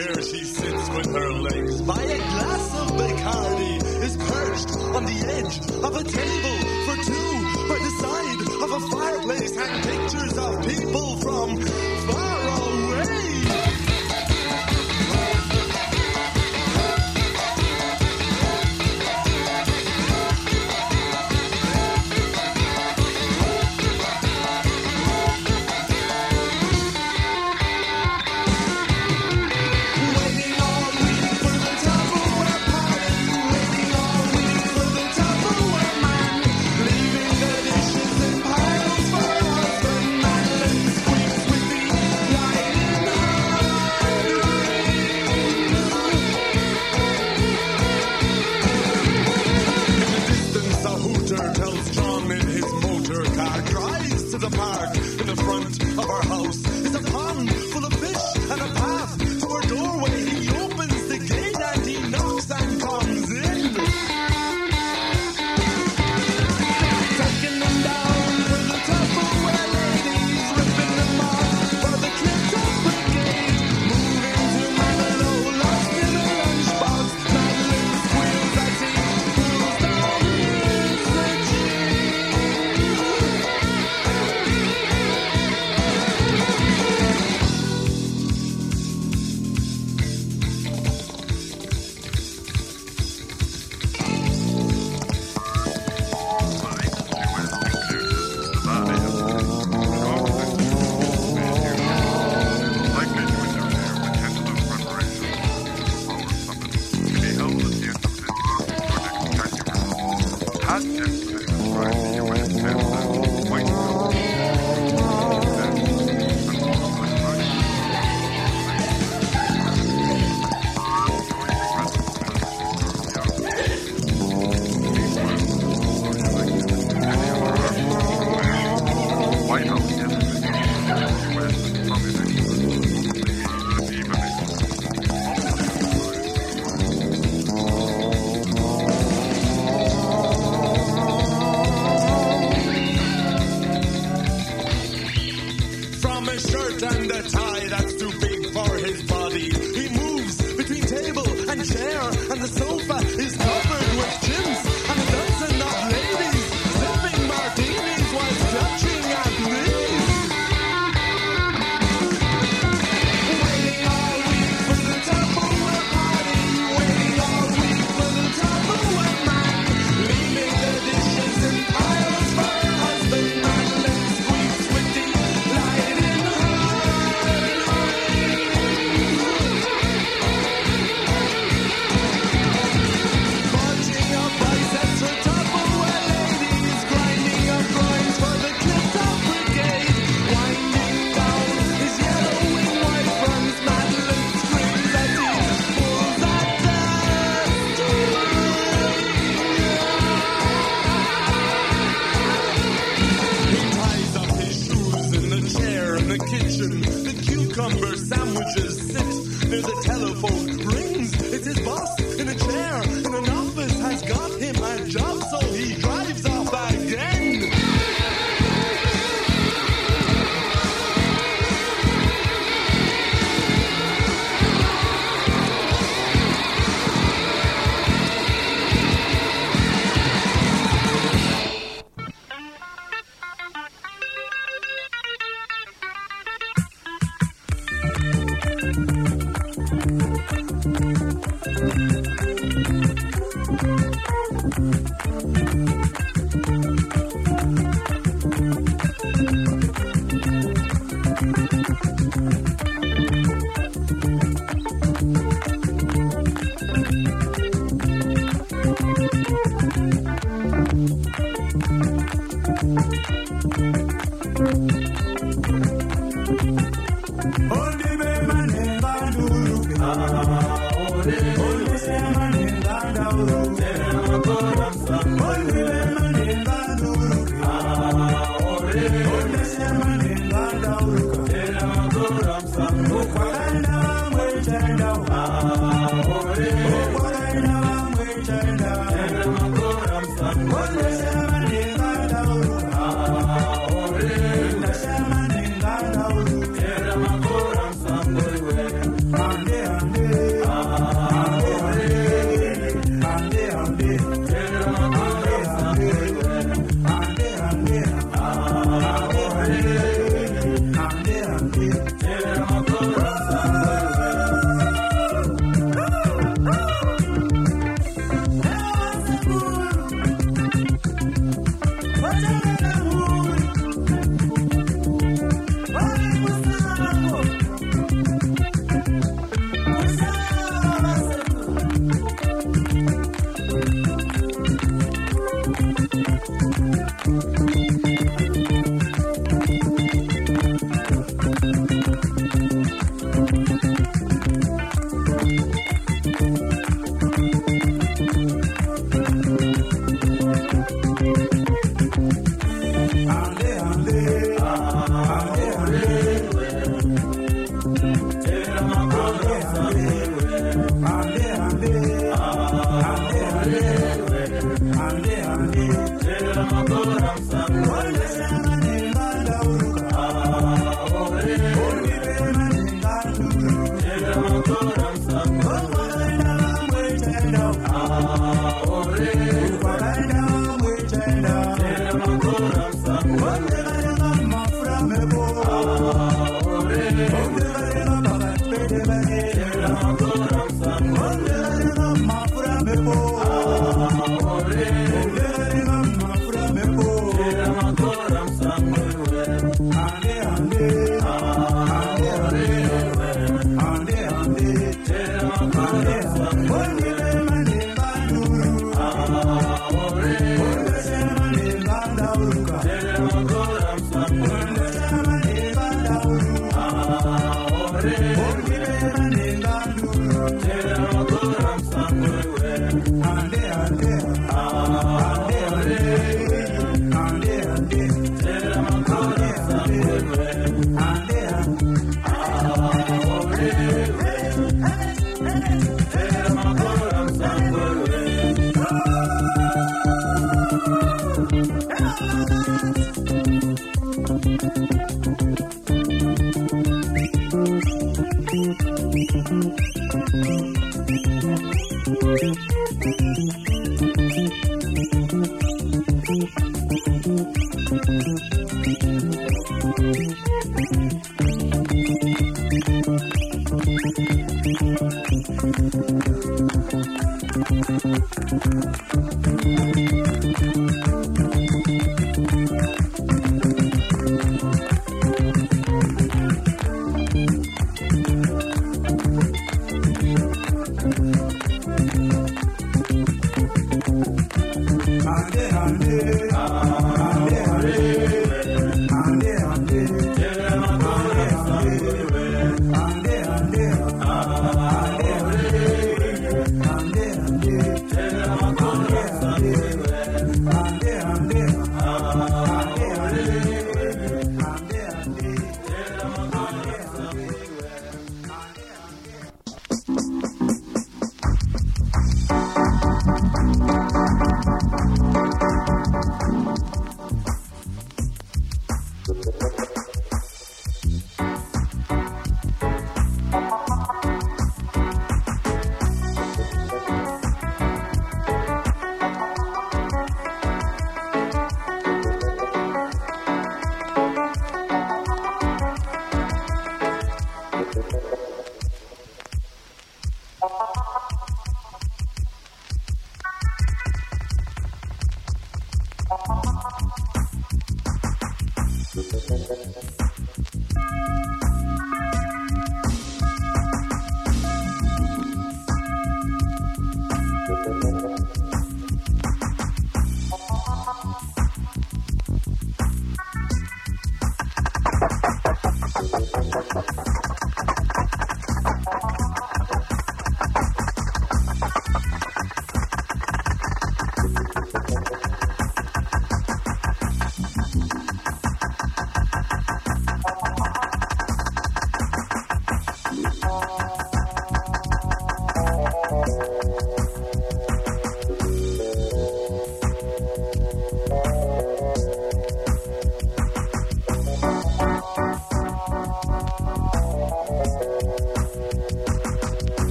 here she sits with her legs by a glass of Bacardi, is perched on the edge of a table.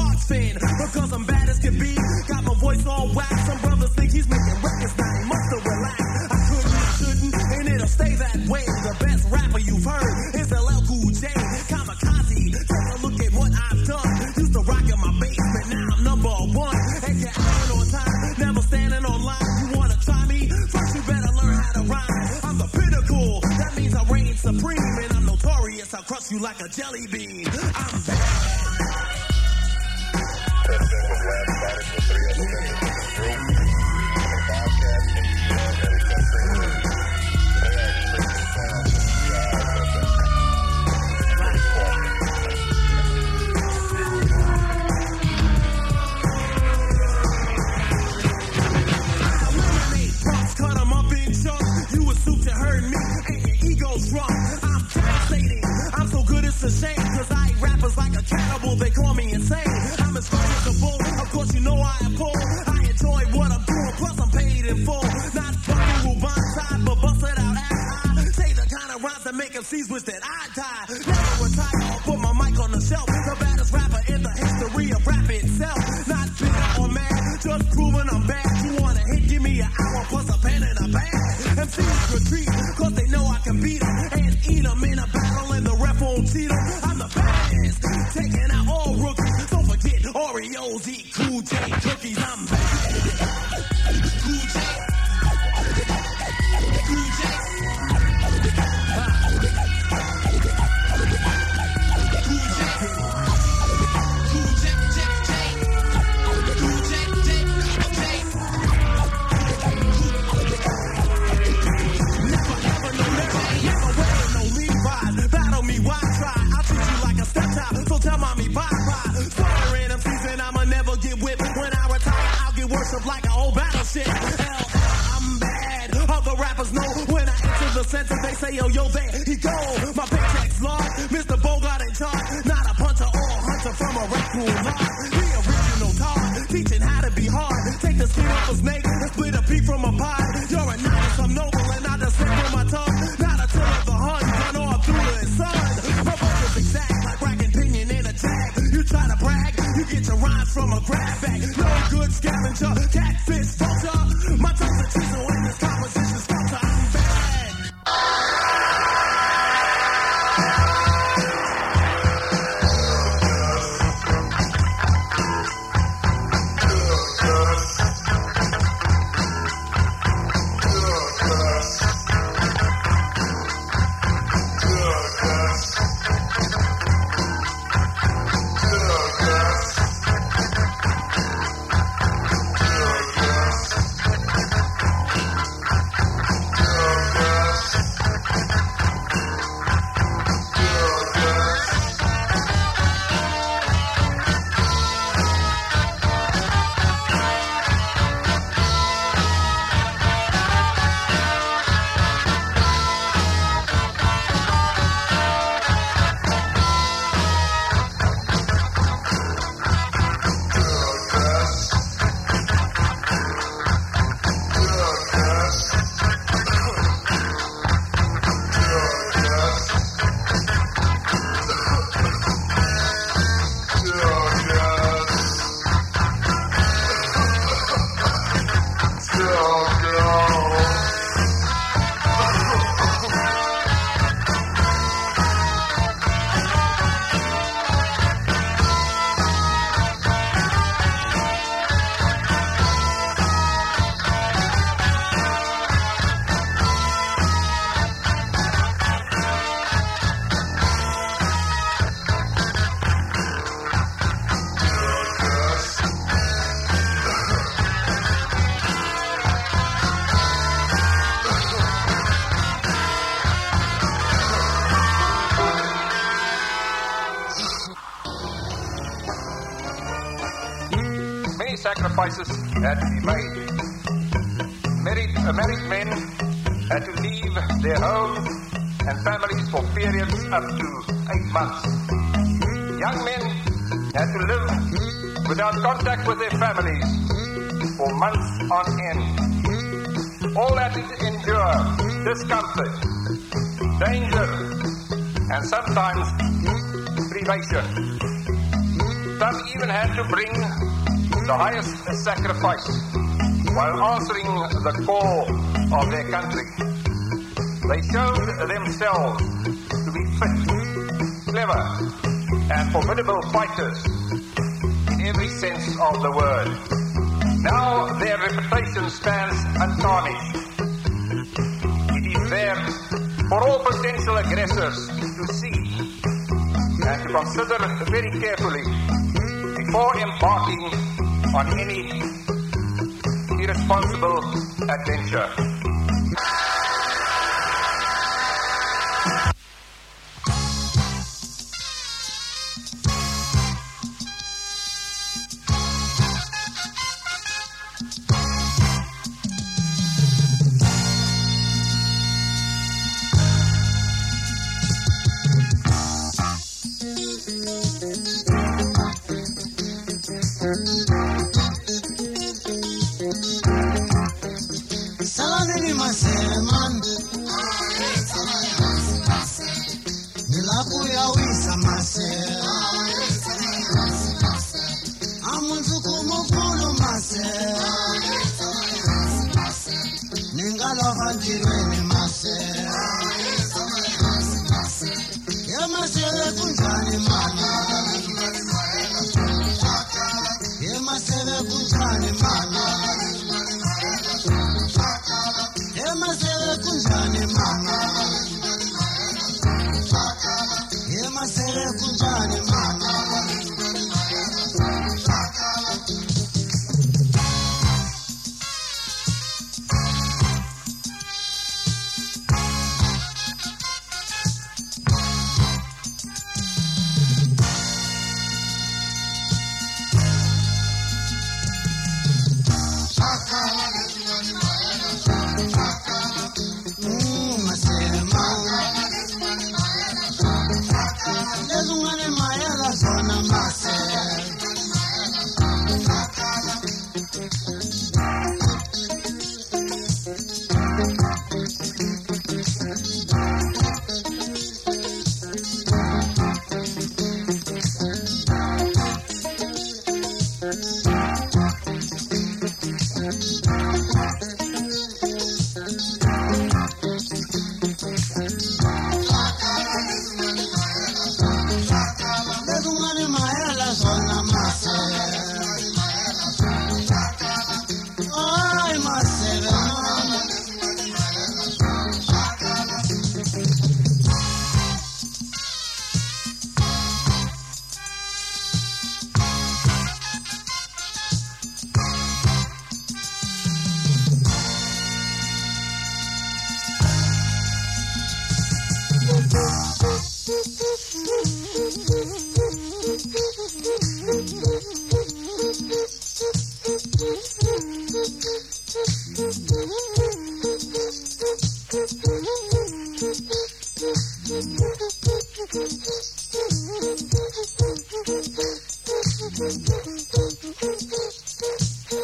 Sox fan. I'm back. You wanna hit? Give me an hour plus a sacrifices had to be made. Married, uh, married men had to leave their homes and families for periods up to eight months. Young men had to live without contact with their families for months on end. All had to endure discomfort, danger, and sometimes privation. Some even had to bring the highest sacrifice while answering the call of their country. They showed themselves to be fit, clever, and formidable fighters in every sense of the word. Now their reputation stands untarnished. It is there for all potential aggressors to see and to consider very carefully before embarking on any irresponsible adventure.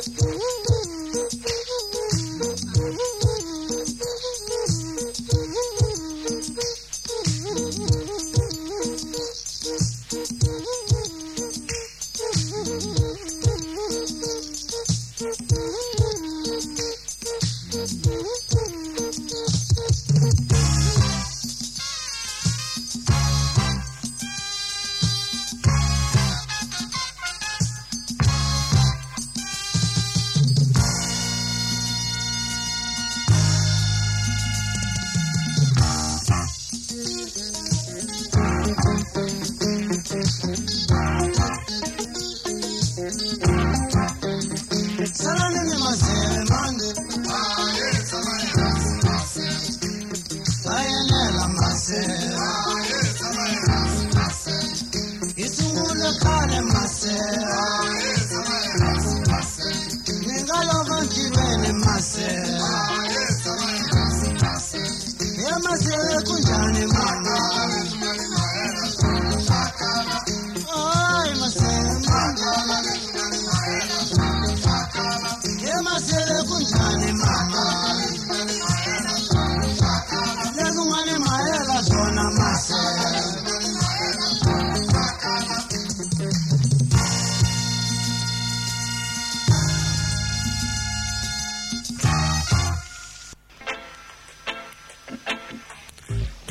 Salanini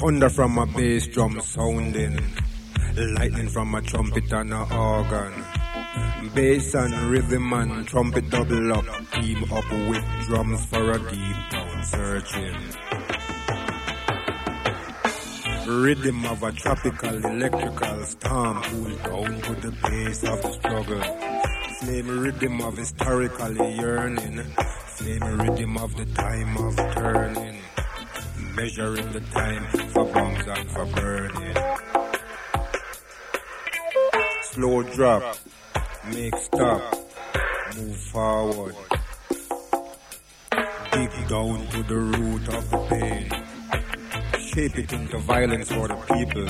Thunder from my bass drum sounding, lightning from my trumpet and a organ. Bass and rhythm and trumpet double up, team up with drums for a deep down searching. Rhythm of a tropical electrical storm cool down to the pace of the struggle. Flame rhythm of historically yearning. Flame rhythm of the time of turning. Measuring the time for bombs and for burning. Slow drop, make stop, move forward. Dig down to the root of the pain. Shape it into violence for the people.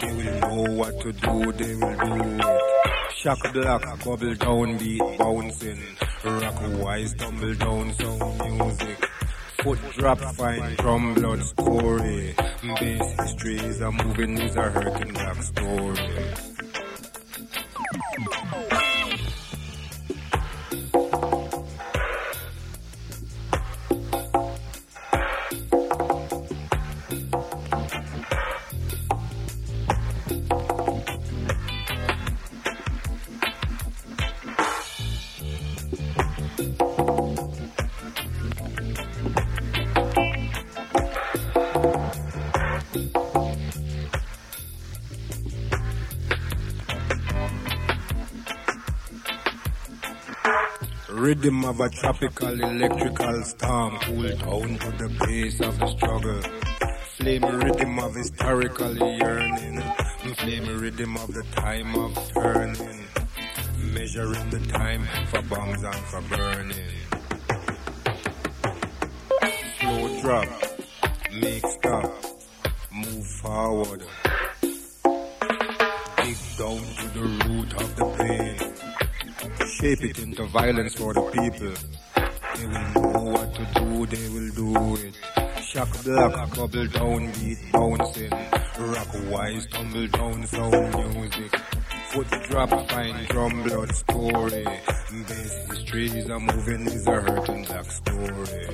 They will know what to do, they will do it. Shock black, bubble down, beat bouncing. Rock wise, tumble down, sound music. Foot drop, fine drum, blood story. Bass history is a moving, is a hurting black story. Rhythm of a tropical electrical storm cool down to the pace of the struggle. Flame rhythm of historical yearning. Flame rhythm of the time of turning. Measuring the time for bombs and for burning. Slow drop, make stop, move forward. Shape it into violence for the people. They will know what to do, they will do it. Shock black, bubble down, beat bouncing. Rock wise, tumble down, sound music. Foot drop, fine drum, blood story. Bass history is a moving, is a hurting black story.